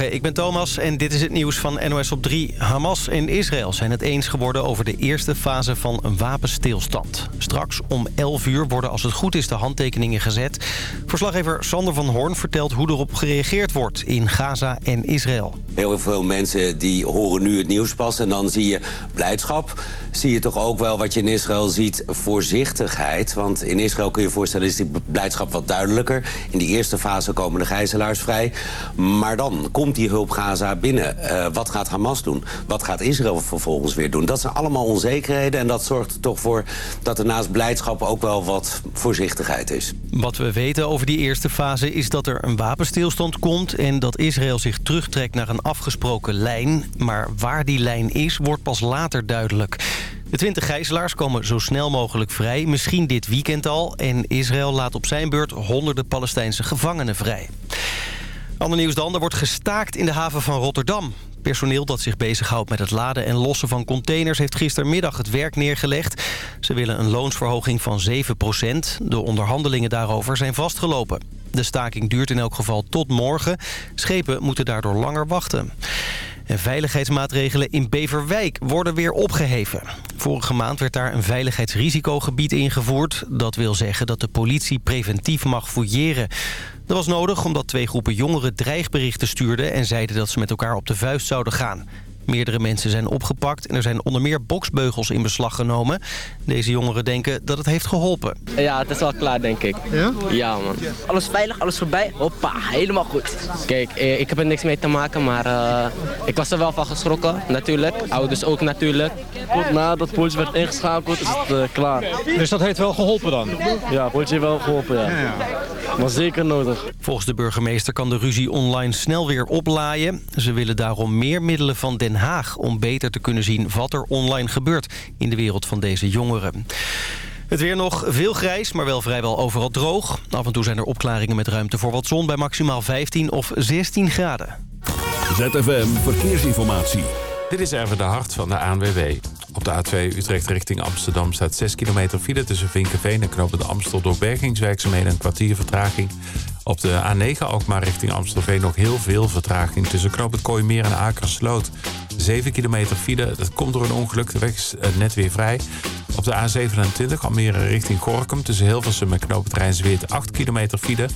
Ik ben Thomas en dit is het nieuws van NOS op 3. Hamas en Israël zijn het eens geworden over de eerste fase van een wapenstilstand. Straks om 11 uur worden als het goed is de handtekeningen gezet. Verslaggever Sander van Hoorn vertelt hoe erop gereageerd wordt in Gaza en Israël. Heel veel mensen die horen nu het nieuws pas en dan zie je blijdschap. Zie je toch ook wel wat je in Israël ziet, voorzichtigheid. Want in Israël kun je je voorstellen is die blijdschap wat duidelijker. In die eerste fase komen de gijzelaars vrij. Maar dan komt die hulp Gaza binnen. Uh, wat gaat Hamas doen? Wat gaat Israël vervolgens weer doen? Dat zijn allemaal onzekerheden en dat zorgt er toch voor dat er naast blijdschap ook wel wat voorzichtigheid is. Wat we weten over die eerste fase is dat er een wapenstilstand komt... en dat Israël zich terugtrekt naar een afgesproken lijn. Maar waar die lijn is, wordt pas later duidelijk. De 20 gijzelaars komen zo snel mogelijk vrij, misschien dit weekend al. En Israël laat op zijn beurt honderden Palestijnse gevangenen vrij. Ander nieuws dan, er wordt gestaakt in de haven van Rotterdam. Personeel dat zich bezighoudt met het laden en lossen van containers... heeft gistermiddag het werk neergelegd. Ze willen een loonsverhoging van 7% De onderhandelingen daarover zijn vastgelopen. De staking duurt in elk geval tot morgen. Schepen moeten daardoor langer wachten. En veiligheidsmaatregelen in Beverwijk worden weer opgeheven. Vorige maand werd daar een veiligheidsrisicogebied ingevoerd. Dat wil zeggen dat de politie preventief mag fouilleren. Dat was nodig omdat twee groepen jongeren dreigberichten stuurden... en zeiden dat ze met elkaar op de vuist zouden gaan. Meerdere mensen zijn opgepakt en er zijn onder meer boksbeugels in beslag genomen. Deze jongeren denken dat het heeft geholpen. Ja, het is wel klaar, denk ik. Ja? Ja, man. Alles veilig, alles voorbij. Hoppa, helemaal goed. Kijk, eh, ik heb er niks mee te maken, maar uh, ik was er wel van geschrokken, natuurlijk. Ouders ook natuurlijk. Goed, nadat de politie werd ingeschakeld, is het uh, klaar. Dus dat heeft wel geholpen dan? Ja, de politie heeft wel geholpen, ja. ja, ja. Maar zeker nodig. Volgens de burgemeester kan de ruzie online snel weer oplaaien. Ze willen daarom meer middelen van Den Haag... om beter te kunnen zien wat er online gebeurt in de wereld van deze jongeren. Het weer nog veel grijs, maar wel vrijwel overal droog. Af en toe zijn er opklaringen met ruimte voor wat zon... bij maximaal 15 of 16 graden. ZFM Verkeersinformatie. Dit is even de hart van de ANWB. Op de A2 Utrecht richting Amsterdam staat 6 kilometer file tussen Vinkenveen en Knopen de Amstel door bergingswerkzaamheden een kwartier vertraging. Op de A9 Alkmaar richting Amstelveen nog heel veel vertraging tussen Knopen Kooimeer en Akersloot. 7 kilometer file, dat komt door een ongeluk, de weg is eh, net weer vrij. Op de A27 Almere richting Gorkum tussen Hilversum en Knopen Zweert 8 kilometer file.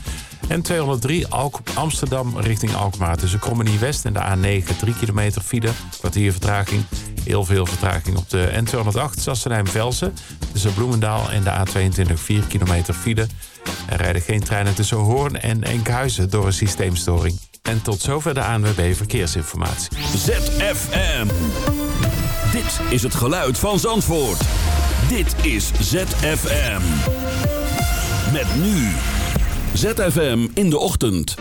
En 203 Amsterdam richting Alkmaar tussen Krommenie West en de A9 3 kilometer file. Kwartier vertraging. Heel veel vertraging op de N208 Sassenheim-Velsen. Tussen Bloemendaal en de A22 4 kilometer file. Er rijden geen treinen tussen Hoorn en Enkhuizen door een systeemstoring. En tot zover de ANWB Verkeersinformatie. ZFM. Dit is het geluid van Zandvoort. Dit is ZFM. Met nu. ZFM in de ochtend.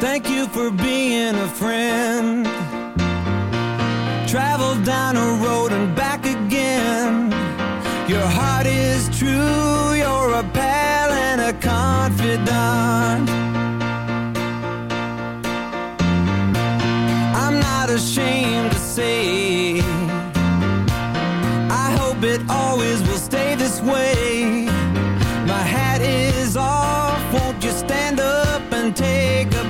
Thank you for being a friend. Travel down a road and back again. Your heart is true, you're a pal and a confidant. I'm not ashamed to say, I hope it always will stay this way. My hat is off, won't you stand up and take a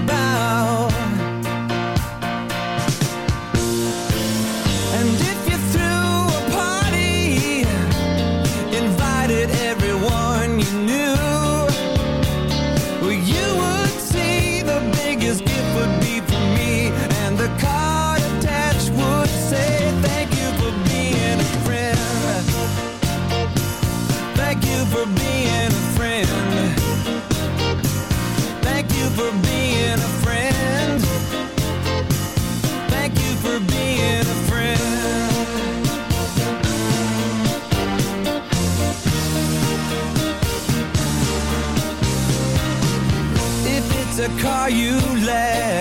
are you left?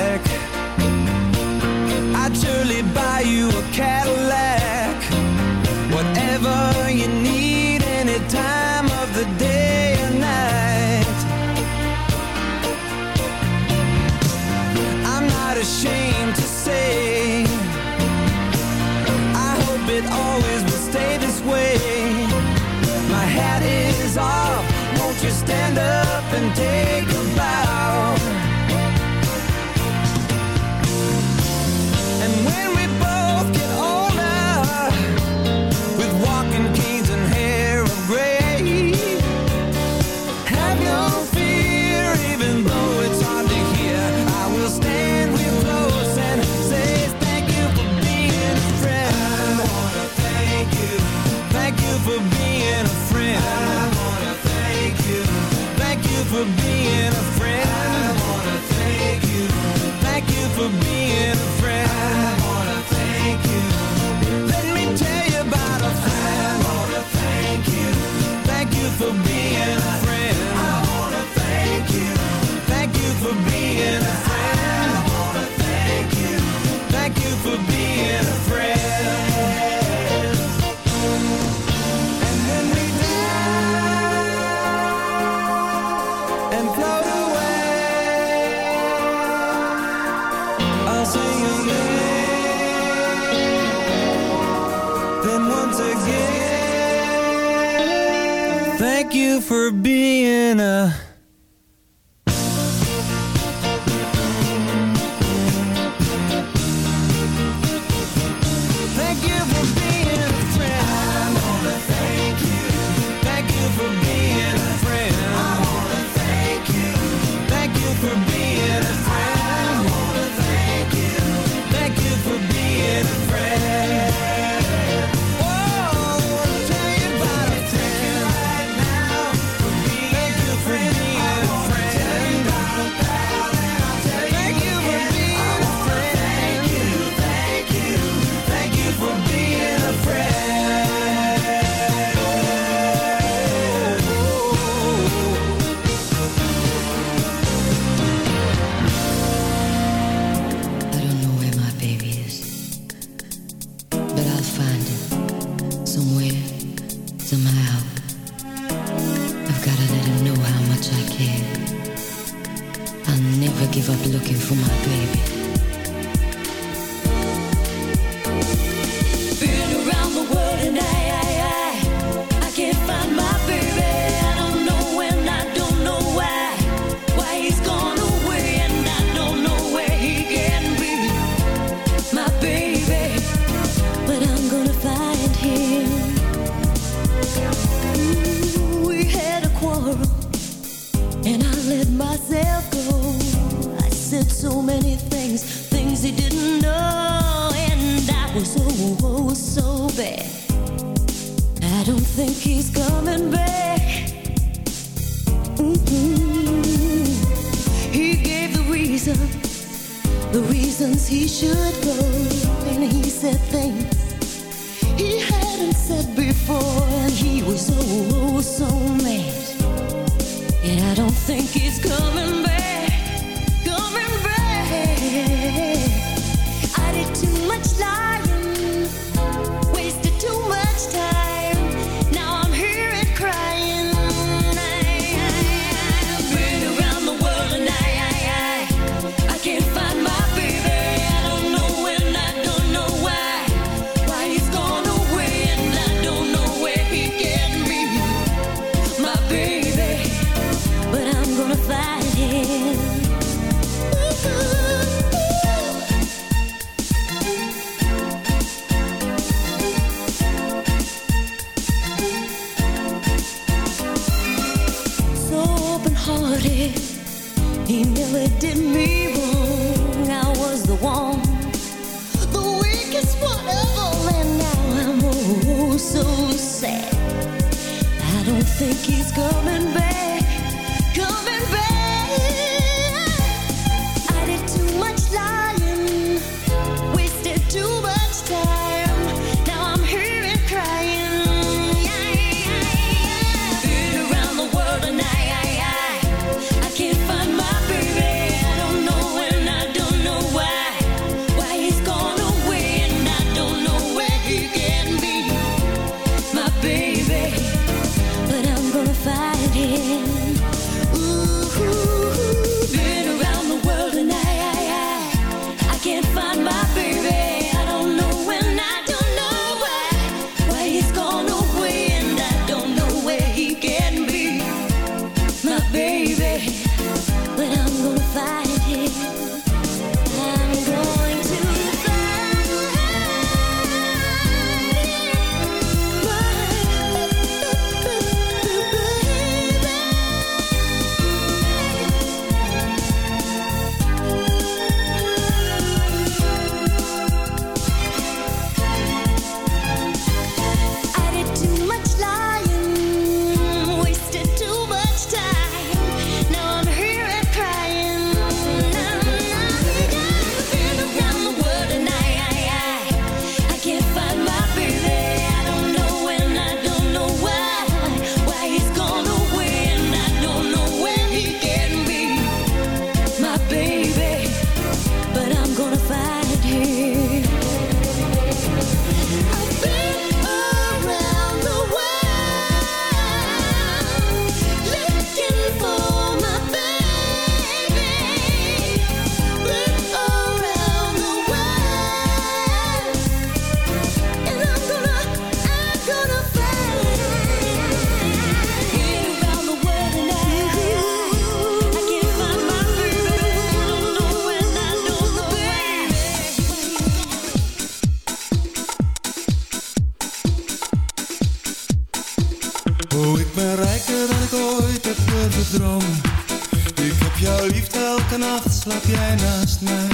slaap jij naast mij.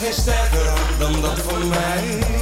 geen sterker dan dat voor mij.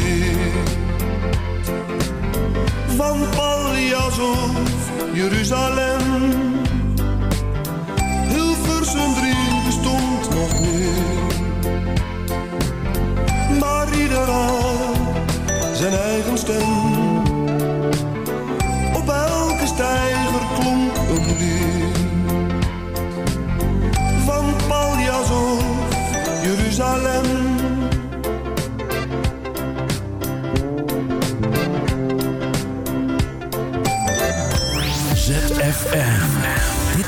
Paljas of Jeruzalem. Hilversum 3 bestond nog niet. Maar ieder zijn eigen stem.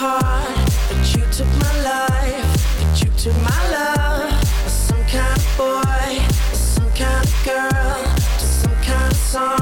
Heart, that you took my life, that you took my love? Some kind of boy, some kind of girl, some kind of song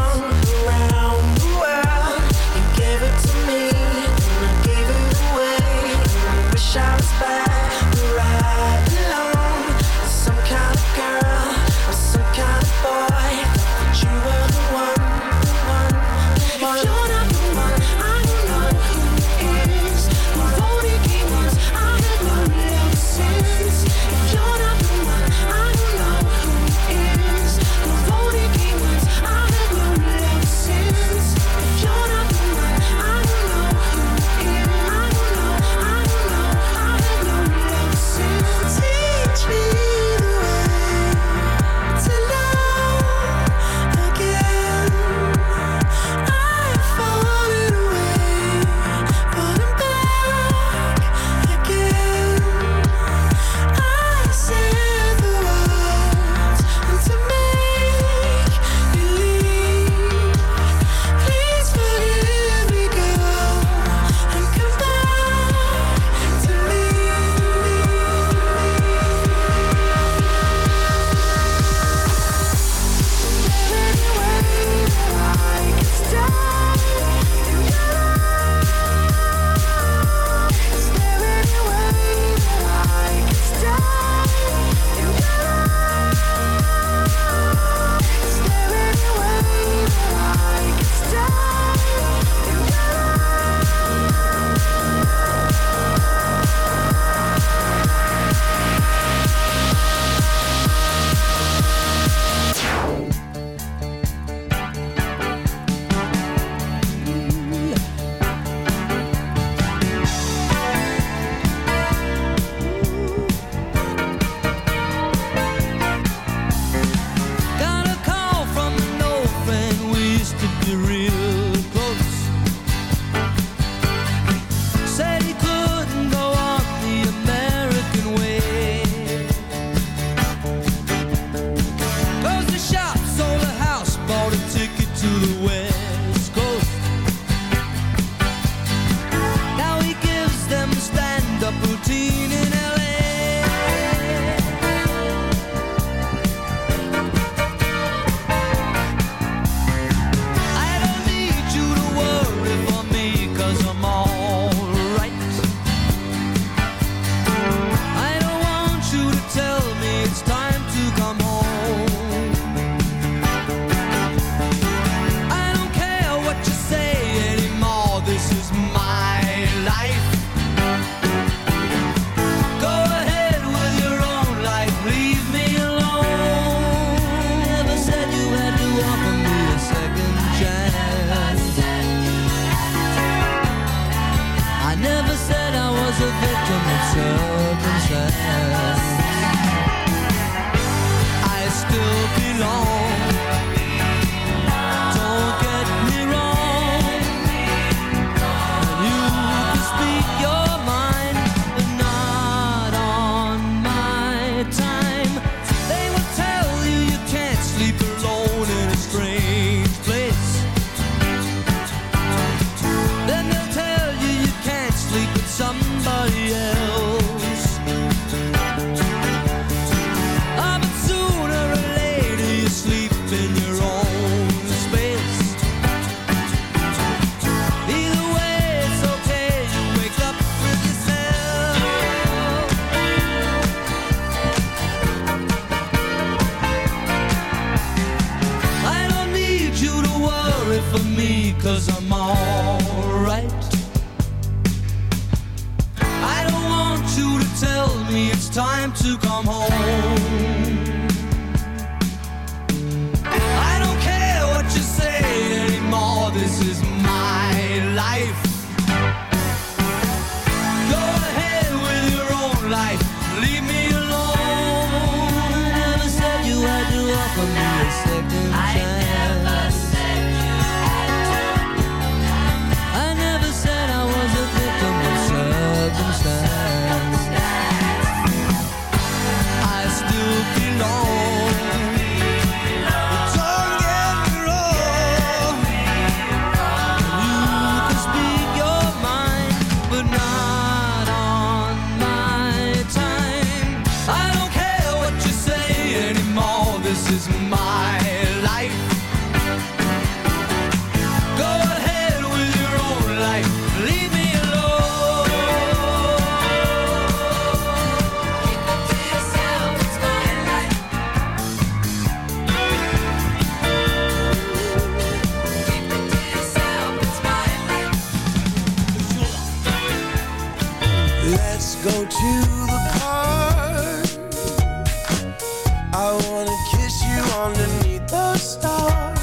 underneath the stars.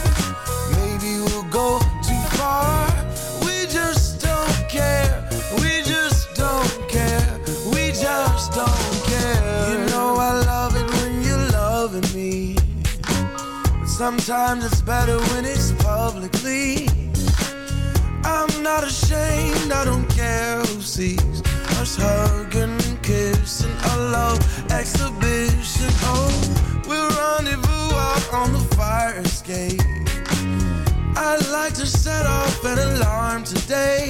Maybe we'll go too far. We just don't care. We just don't care. We just don't care. You know I love it when you're loving me. But sometimes it's better when it's publicly. I'm not ashamed, I don't care who sees us hugging and kissing. A love exhibition. Oh, we're we'll rendezvous on the fire escape. I'd like to set off an alarm today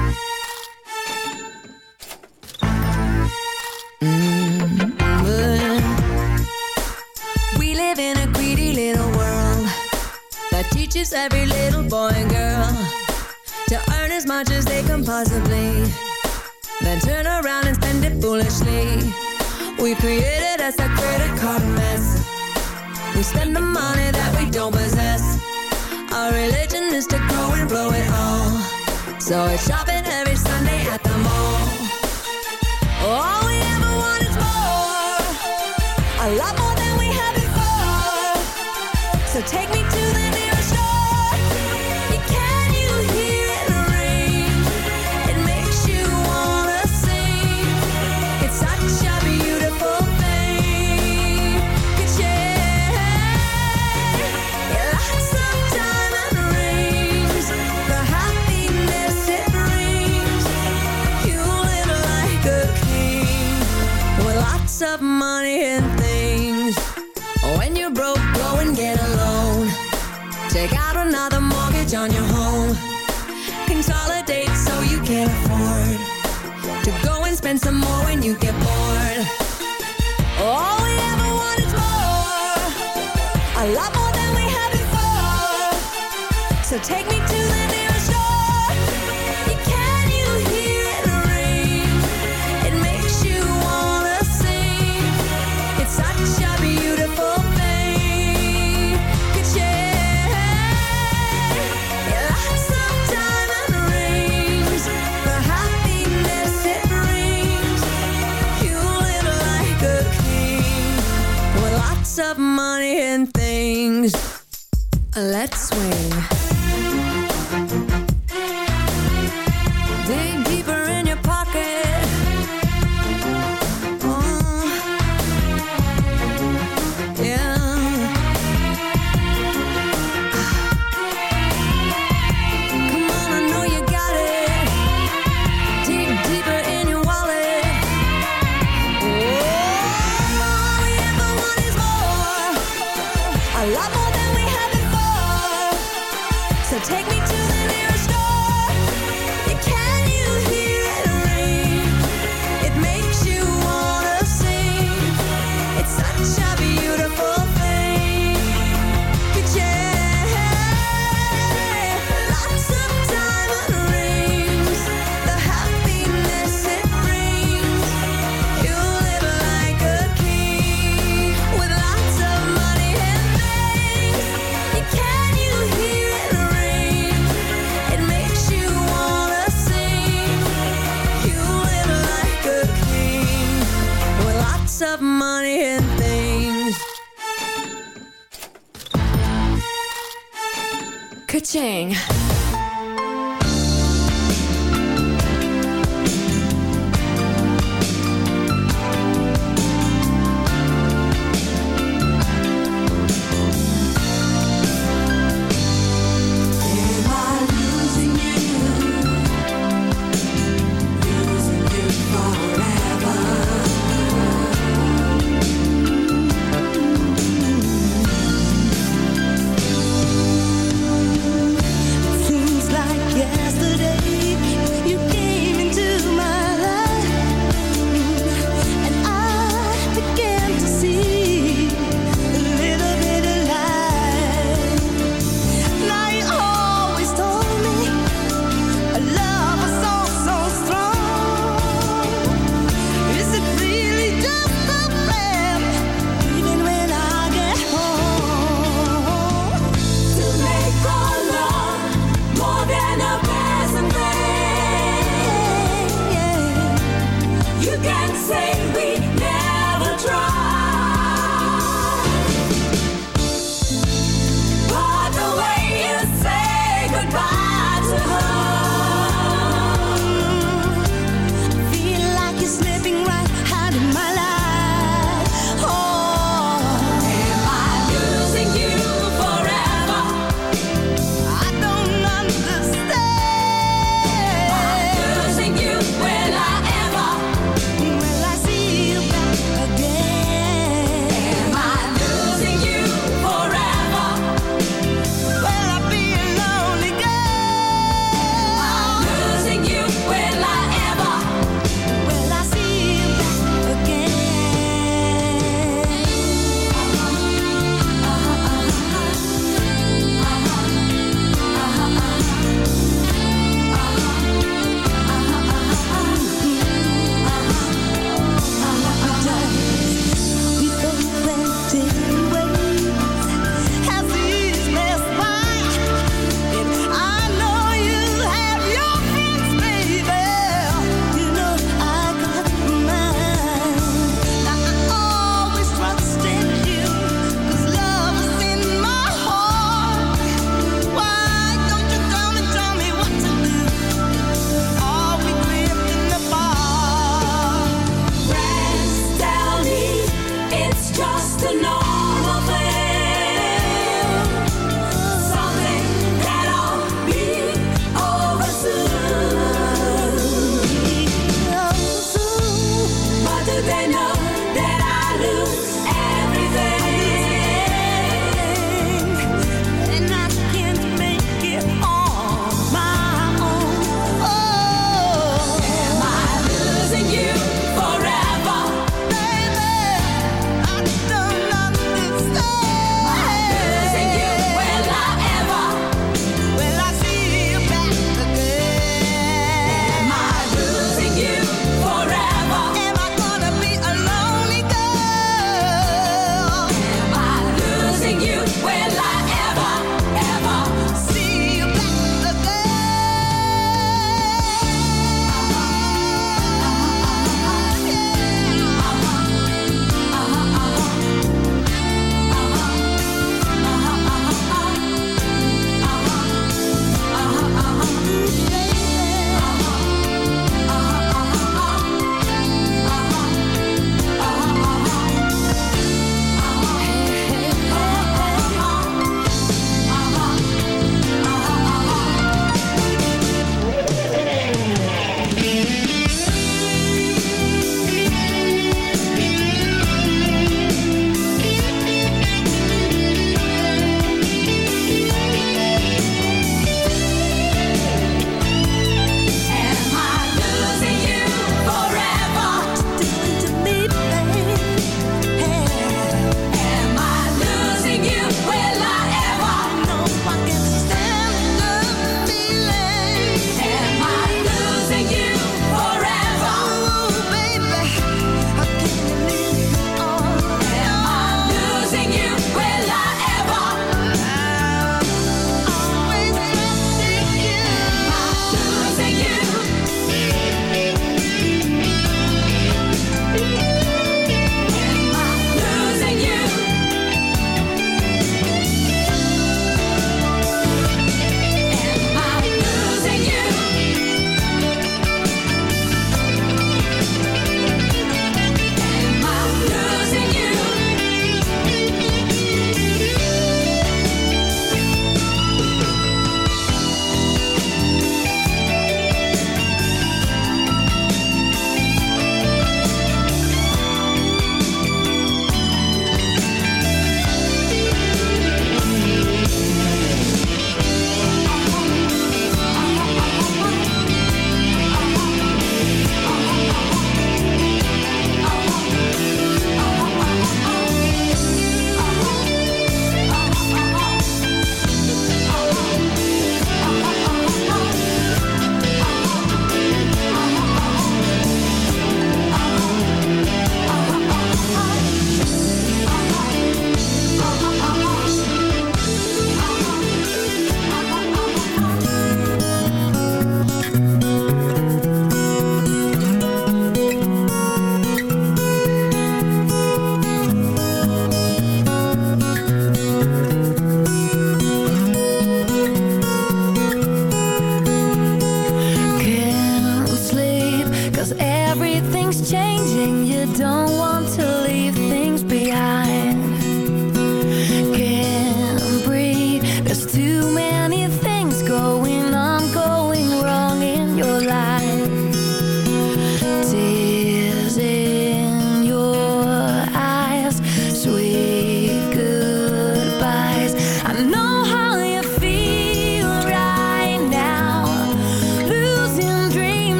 Every little boy and girl. To earn as much as they can possibly. Then turn around and spend it foolishly. We created us a credit card mess. We spend the money that we don't possess. Our religion is to grow and blow it all. So it's shopping every Sunday at the mall. All we ever want is more. A lot more than we have before. So take me take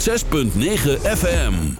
6.9 FM.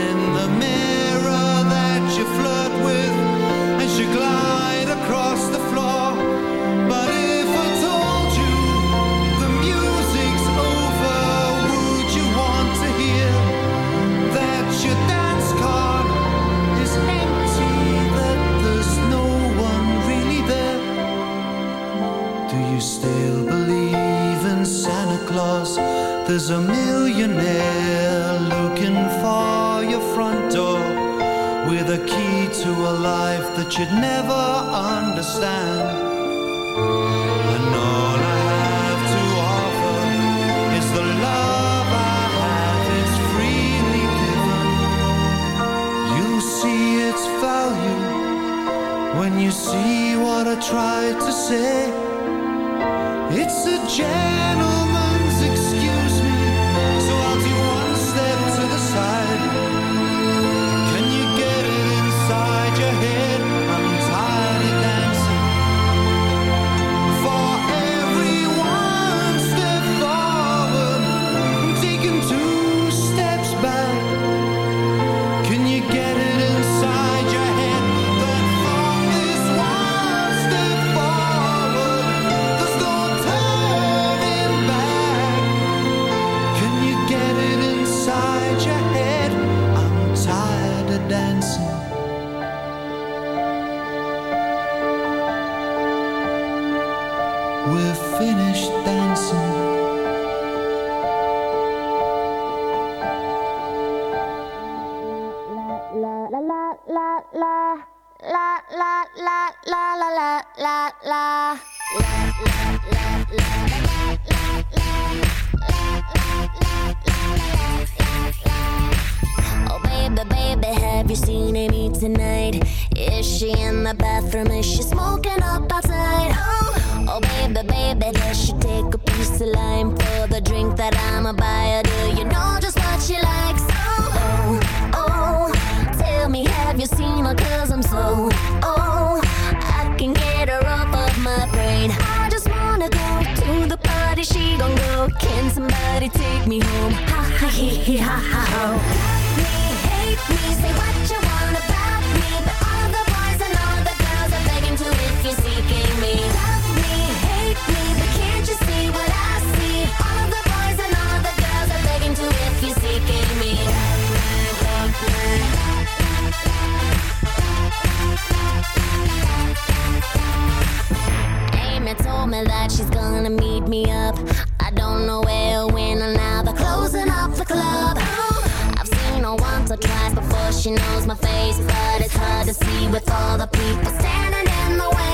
Tuesday night? Is she in the bathroom? Is she smoking up outside? Oh, oh baby, baby, does she take a piece of lime for the drink that I'ma buy? Or do you know just what she likes? Oh, oh, oh, tell me, have you seen her? Cause I'm so, oh, I can get her off of my brain. I just wanna go to the party, she gon' go. Can somebody take me home? Ha ha hee hee ha ha ho. me up. I don't know where, or when, or now, they're closing up the club. I've seen her once or twice before she knows my face, but it's hard to see with all the people standing in the way.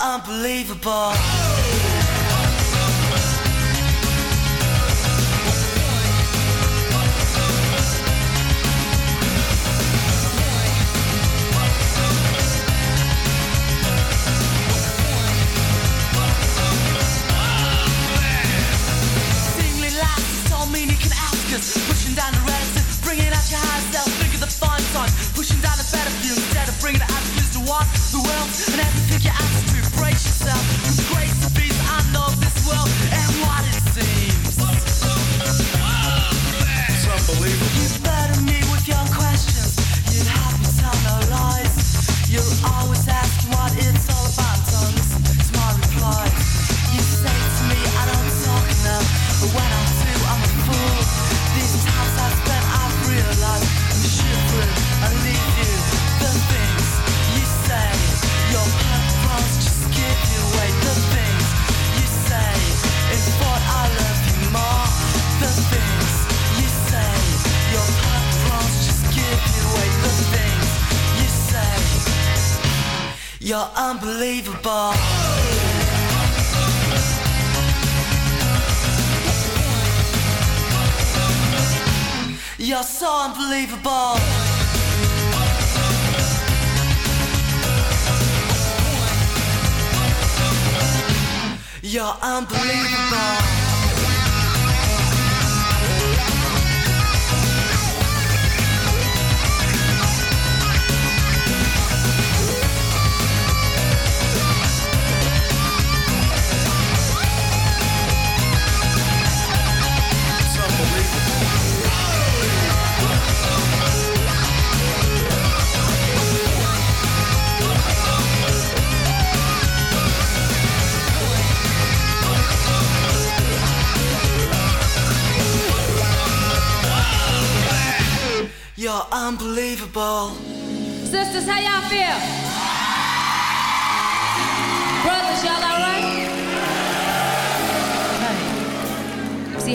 unbelievable.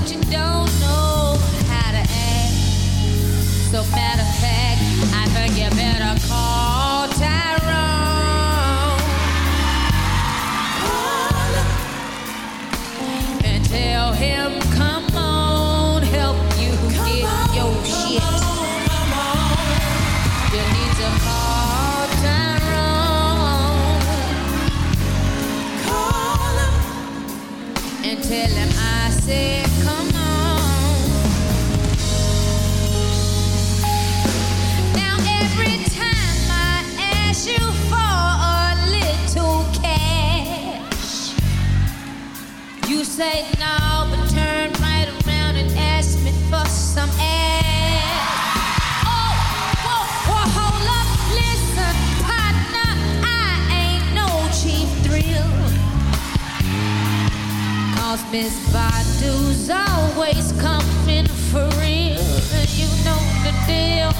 but you don't know how to act. So matter of fact, I think you better call. say no, but turned right around and asked me for some ass. Oh, whoa, whoa, hold up, listen, partner, I ain't no cheap thrill. Cause Miss Badu's always coming for real, and you know the deal.